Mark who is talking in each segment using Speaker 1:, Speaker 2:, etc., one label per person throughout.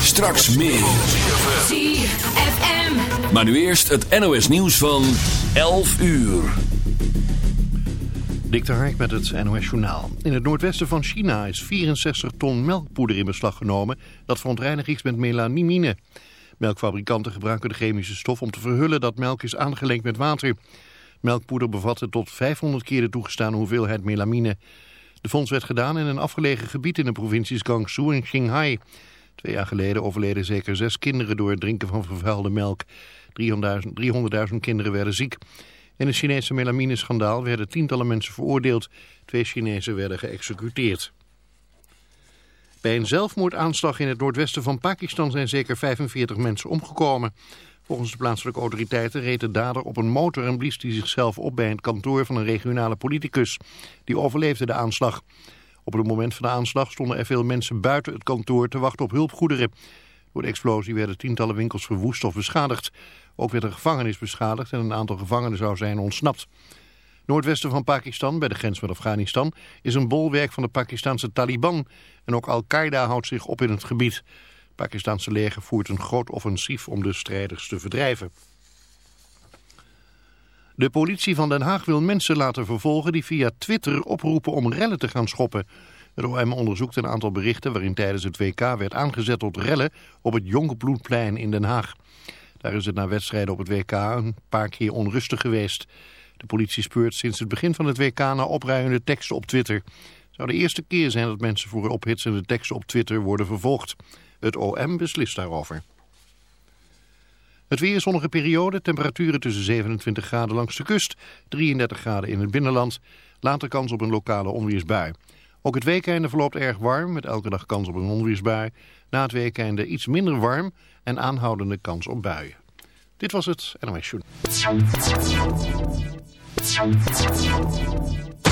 Speaker 1: Straks meer.
Speaker 2: ZFM.
Speaker 1: Maar nu eerst het NOS nieuws van 11 uur.
Speaker 3: Dik de Hark met het NOS Journaal. In het noordwesten van China is 64 ton melkpoeder in beslag genomen... dat verontreinigd is met melamine. Melkfabrikanten gebruiken de chemische stof om te verhullen dat melk is aangelengd met water. Melkpoeder bevatte tot 500 keer de toegestane hoeveelheid melamine. De fonds werd gedaan in een afgelegen gebied in de provincies Guangzhou en Qinghai. Twee jaar geleden overleden zeker zes kinderen door het drinken van vervuilde melk. 300.000 kinderen werden ziek. In het Chinese melamineschandaal werden tientallen mensen veroordeeld. Twee Chinezen werden geëxecuteerd. Bij een zelfmoordaanslag in het noordwesten van Pakistan zijn zeker 45 mensen omgekomen. Volgens de plaatselijke autoriteiten reed de dader op een motor en blies hij zichzelf op bij het kantoor van een regionale politicus. Die overleefde de aanslag. Op het moment van de aanslag stonden er veel mensen buiten het kantoor te wachten op hulpgoederen. Door de explosie werden tientallen winkels verwoest of beschadigd. Ook werd een gevangenis beschadigd en een aantal gevangenen zou zijn ontsnapt. Noordwesten van Pakistan, bij de grens met Afghanistan, is een bolwerk van de Pakistanse Taliban. En ook Al-Qaeda houdt zich op in het gebied. Het Pakistanse leger voert een groot offensief om de strijders te verdrijven. De politie van Den Haag wil mensen laten vervolgen die via Twitter oproepen om rellen te gaan schoppen. Het OM onderzoekt een aantal berichten waarin tijdens het WK werd aangezet tot rellen op het Jongebloedplein in Den Haag. Daar is het na wedstrijden op het WK een paar keer onrustig geweest. De politie speurt sinds het begin van het WK naar opruiende teksten op Twitter. Het zou de eerste keer zijn dat mensen voor ophitsende teksten op Twitter worden vervolgd. Het OM beslist daarover. Het weer zonnige periode, temperaturen tussen 27 graden langs de kust, 33 graden in het binnenland. Later kans op een lokale onweersbui. Ook het weekende verloopt erg warm, met elke dag kans op een onweersbui. Na het weekende iets minder warm en aanhoudende kans op buien. Dit was het NOS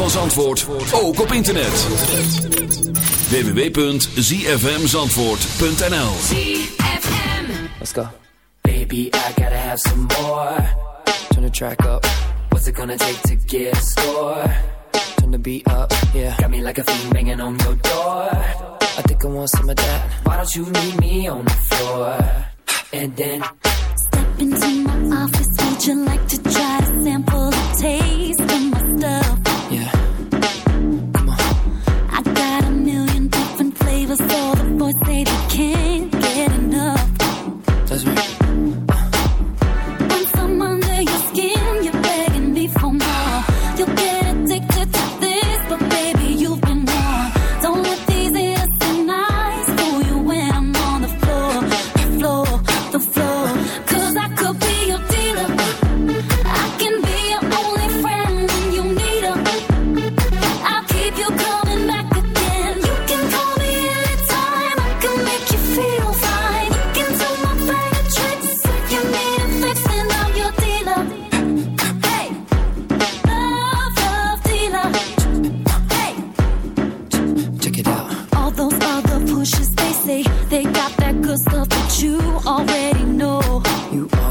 Speaker 1: van Zandvoort ook op internet. www.zfmzandvoort.nl
Speaker 2: ZFM
Speaker 4: Let's go. Baby, I gotta have some more. Turn the track up. What's it gonna take to get a score? Turn the beat up, yeah. Got me like a fiend banging on your door. I think I want some of that. Why don't you need me on the floor? And then...
Speaker 5: Step into my office, would you like to try to sample the taste? never saw the voice they became.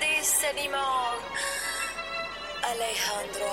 Speaker 6: This
Speaker 2: anymore. Alejandro.